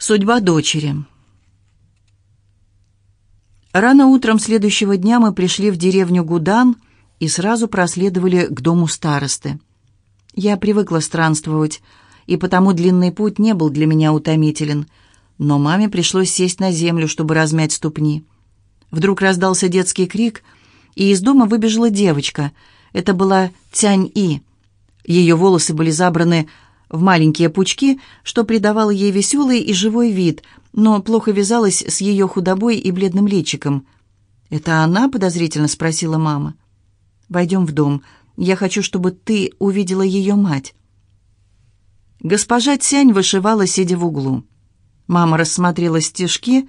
Судьба дочери. Рано утром следующего дня мы пришли в деревню Гудан и сразу проследовали к дому старосты. Я привыкла странствовать, и потому длинный путь не был для меня утомителен, но маме пришлось сесть на землю, чтобы размять ступни. Вдруг раздался детский крик, и из дома выбежала девочка. Это была Тянь-И. Ее волосы были забраны в маленькие пучки, что придавало ей веселый и живой вид, но плохо вязалось с ее худобой и бледным личиком. «Это она?» — подозрительно спросила мама. «Войдем в дом. Я хочу, чтобы ты увидела ее мать». Госпожа Тянь вышивала, сидя в углу. Мама рассмотрела стежки,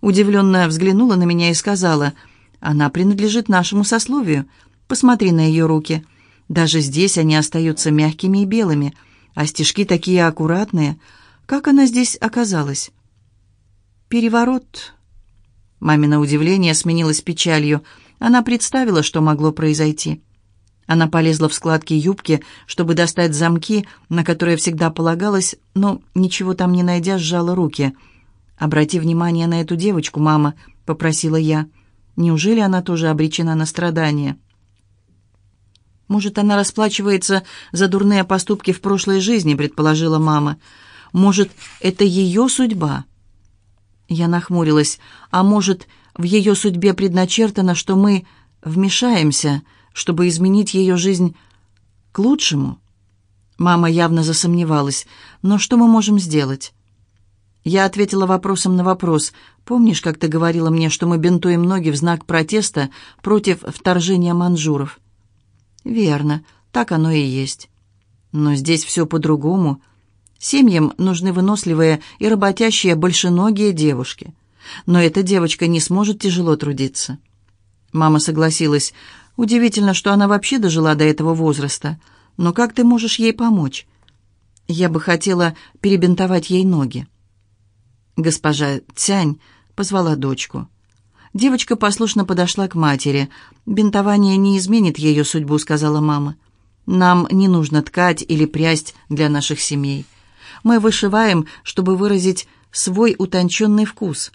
удивленно взглянула на меня и сказала, «Она принадлежит нашему сословию. Посмотри на ее руки. Даже здесь они остаются мягкими и белыми» а стежки такие аккуратные. Как она здесь оказалась? Переворот. Мамино удивление сменилось печалью. Она представила, что могло произойти. Она полезла в складки юбки, чтобы достать замки, на которые всегда полагалась, но, ничего там не найдя, сжала руки. «Обрати внимание на эту девочку, мама», — попросила я. «Неужели она тоже обречена на страдания?» «Может, она расплачивается за дурные поступки в прошлой жизни», — предположила мама. «Может, это ее судьба?» Я нахмурилась. «А может, в ее судьбе предначертано, что мы вмешаемся, чтобы изменить ее жизнь к лучшему?» Мама явно засомневалась. «Но что мы можем сделать?» Я ответила вопросом на вопрос. «Помнишь, как ты говорила мне, что мы бинтуем ноги в знак протеста против вторжения манжуров?» Верно, так оно и есть. Но здесь все по-другому. Семьям нужны выносливые и работящие большеногие девушки. Но эта девочка не сможет тяжело трудиться. Мама согласилась. Удивительно, что она вообще дожила до этого возраста. Но как ты можешь ей помочь? Я бы хотела перебинтовать ей ноги. Госпожа Цянь позвала дочку. Девочка послушно подошла к матери. «Бинтование не изменит ее судьбу», — сказала мама. «Нам не нужно ткать или прясть для наших семей. Мы вышиваем, чтобы выразить свой утонченный вкус.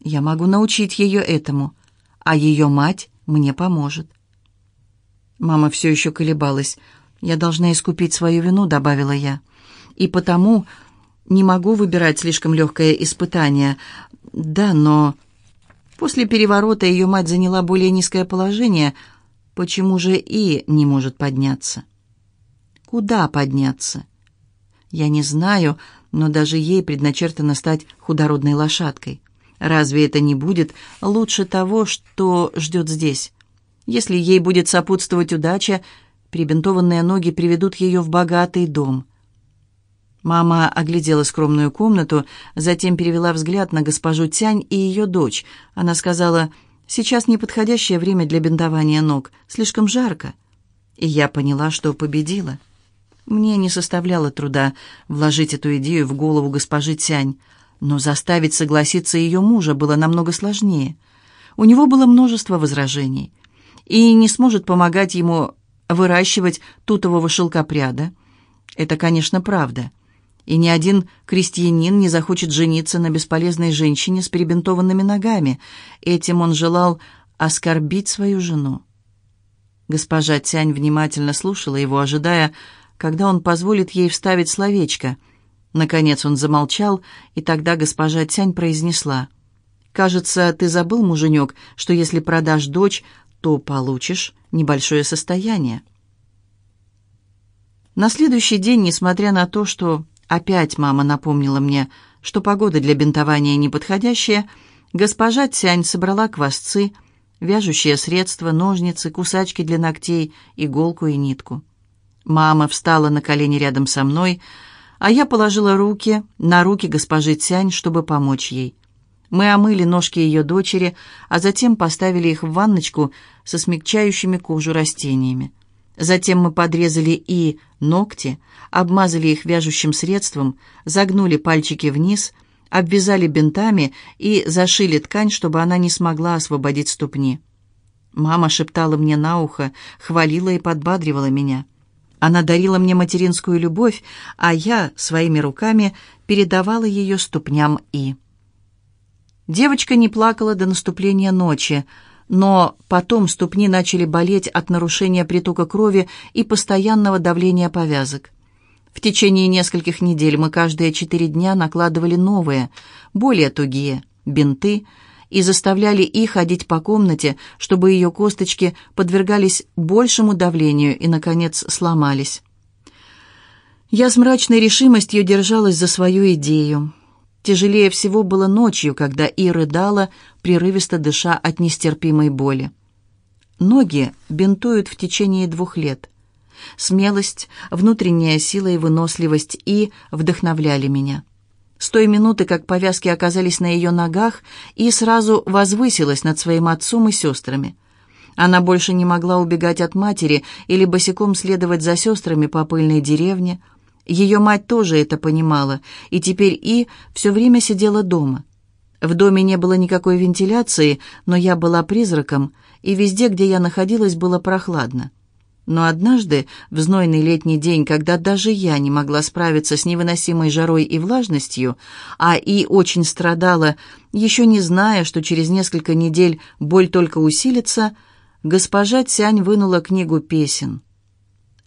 Я могу научить ее этому, а ее мать мне поможет». Мама все еще колебалась. «Я должна искупить свою вину», — добавила я. «И потому не могу выбирать слишком легкое испытание. Да, но...» После переворота ее мать заняла более низкое положение. Почему же И не может подняться? Куда подняться? Я не знаю, но даже ей предначертано стать худородной лошадкой. Разве это не будет лучше того, что ждет здесь? Если ей будет сопутствовать удача, прибинтованные ноги приведут ее в богатый дом – Мама оглядела скромную комнату, затем перевела взгляд на госпожу Тянь и ее дочь. Она сказала, «Сейчас неподходящее время для бинтования ног, слишком жарко». И я поняла, что победила. Мне не составляло труда вложить эту идею в голову госпожи Тянь, но заставить согласиться ее мужа было намного сложнее. У него было множество возражений. И не сможет помогать ему выращивать тутового шелкопряда. Это, конечно, правда. И ни один крестьянин не захочет жениться на бесполезной женщине с перебинтованными ногами. Этим он желал оскорбить свою жену. Госпожа Тянь внимательно слушала его, ожидая, когда он позволит ей вставить словечко. Наконец он замолчал, и тогда госпожа Тянь произнесла. «Кажется, ты забыл, муженек, что если продашь дочь, то получишь небольшое состояние». На следующий день, несмотря на то, что Опять мама напомнила мне, что погода для бинтования неподходящая. Госпожа Тянь собрала квасцы, вяжущие средства, ножницы, кусачки для ногтей, иголку и нитку. Мама встала на колени рядом со мной, а я положила руки на руки госпожи Тянь, чтобы помочь ей. Мы омыли ножки ее дочери, а затем поставили их в ванночку со смягчающими кожу растениями. Затем мы подрезали и ногти, обмазали их вяжущим средством, загнули пальчики вниз, обвязали бинтами и зашили ткань, чтобы она не смогла освободить ступни. Мама шептала мне на ухо, хвалила и подбадривала меня. Она дарила мне материнскую любовь, а я своими руками передавала ее ступням И. Девочка не плакала до наступления ночи, но потом ступни начали болеть от нарушения притока крови и постоянного давления повязок. В течение нескольких недель мы каждые четыре дня накладывали новые, более тугие, бинты и заставляли их ходить по комнате, чтобы ее косточки подвергались большему давлению и, наконец, сломались. Я с мрачной решимостью держалась за свою идею. Тяжелее всего было ночью, когда И рыдала, прерывисто дыша от нестерпимой боли. Ноги бинтуют в течение двух лет. Смелость, внутренняя сила и выносливость И вдохновляли меня. С той минуты, как повязки оказались на ее ногах, И сразу возвысилась над своим отцом и сестрами. Она больше не могла убегать от матери или босиком следовать за сестрами по пыльной деревне – ее мать тоже это понимала, и теперь И все время сидела дома. В доме не было никакой вентиляции, но я была призраком, и везде, где я находилась, было прохладно. Но однажды, в знойный летний день, когда даже я не могла справиться с невыносимой жарой и влажностью, а И очень страдала, еще не зная, что через несколько недель боль только усилится, госпожа Тянь вынула книгу песен.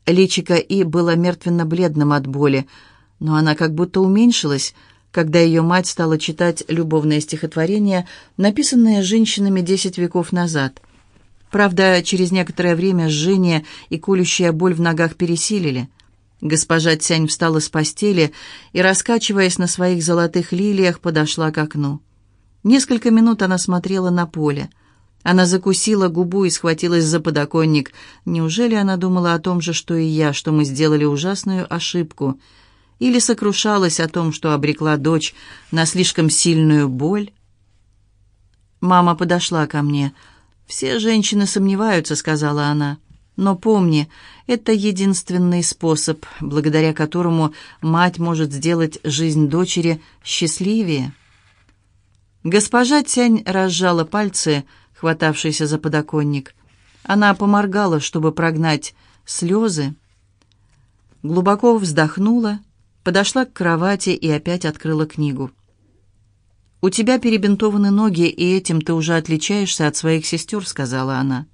Личико И было мертвенно-бледным от боли, но она как будто уменьшилась, когда ее мать стала читать любовное стихотворение, написанное женщинами десять веков назад. Правда, через некоторое время жжение и колющая боль в ногах пересилили. Госпожа Тянь встала с постели и, раскачиваясь на своих золотых лилиях, подошла к окну. Несколько минут она смотрела на поле — она закусила губу и схватилась за подоконник. Неужели она думала о том же, что и я, что мы сделали ужасную ошибку? Или сокрушалась о том, что обрекла дочь на слишком сильную боль? Мама подошла ко мне. «Все женщины сомневаются», — сказала она. «Но помни, это единственный способ, благодаря которому мать может сделать жизнь дочери счастливее». Госпожа Тянь разжала пальцы, — хватавшийся за подоконник. Она поморгала, чтобы прогнать слезы. Глубоко вздохнула, подошла к кровати и опять открыла книгу. «У тебя перебинтованы ноги, и этим ты уже отличаешься от своих сестер», — сказала она.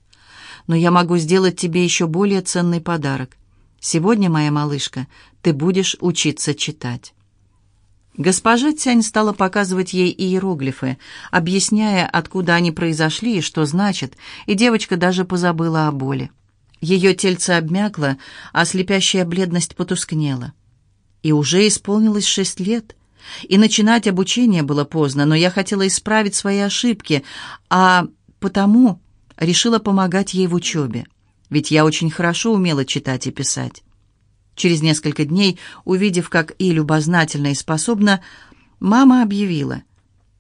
«Но я могу сделать тебе еще более ценный подарок. Сегодня, моя малышка, ты будешь учиться читать». Госпожа Цянь стала показывать ей иероглифы, объясняя, откуда они произошли и что значат, и девочка даже позабыла о боли. Ее тельце обмякло, а слепящая бледность потускнела. И уже исполнилось шесть лет, и начинать обучение было поздно, но я хотела исправить свои ошибки, а потому решила помогать ей в учебе, ведь я очень хорошо умела читать и писать. Через несколько дней, увидев, как и любознательна и способна, мама объявила.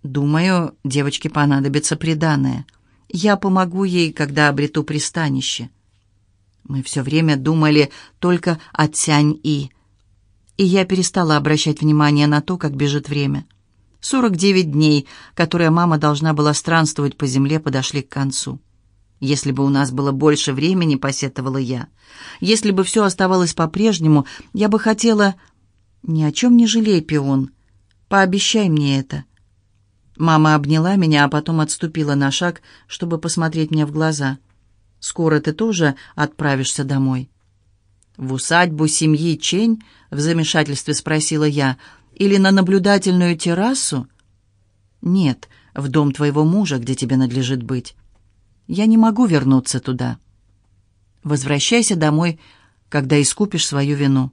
«Думаю, девочке понадобится приданое. Я помогу ей, когда обрету пристанище». Мы все время думали только о Тянь-И. И я перестала обращать внимание на то, как бежит время. Сорок девять дней, которые мама должна была странствовать по земле, подошли к концу. «Если бы у нас было больше времени», — посетовала я. «Если бы все оставалось по-прежнему, я бы хотела...» «Ни о чем не жалей, пион. Пообещай мне это». Мама обняла меня, а потом отступила на шаг, чтобы посмотреть мне в глаза. «Скоро ты тоже отправишься домой?» «В усадьбу семьи Чень?» — в замешательстве спросила я. «Или на наблюдательную террасу?» «Нет, в дом твоего мужа, где тебе надлежит быть». Я не могу вернуться туда. Возвращайся домой, когда искупишь свою вину.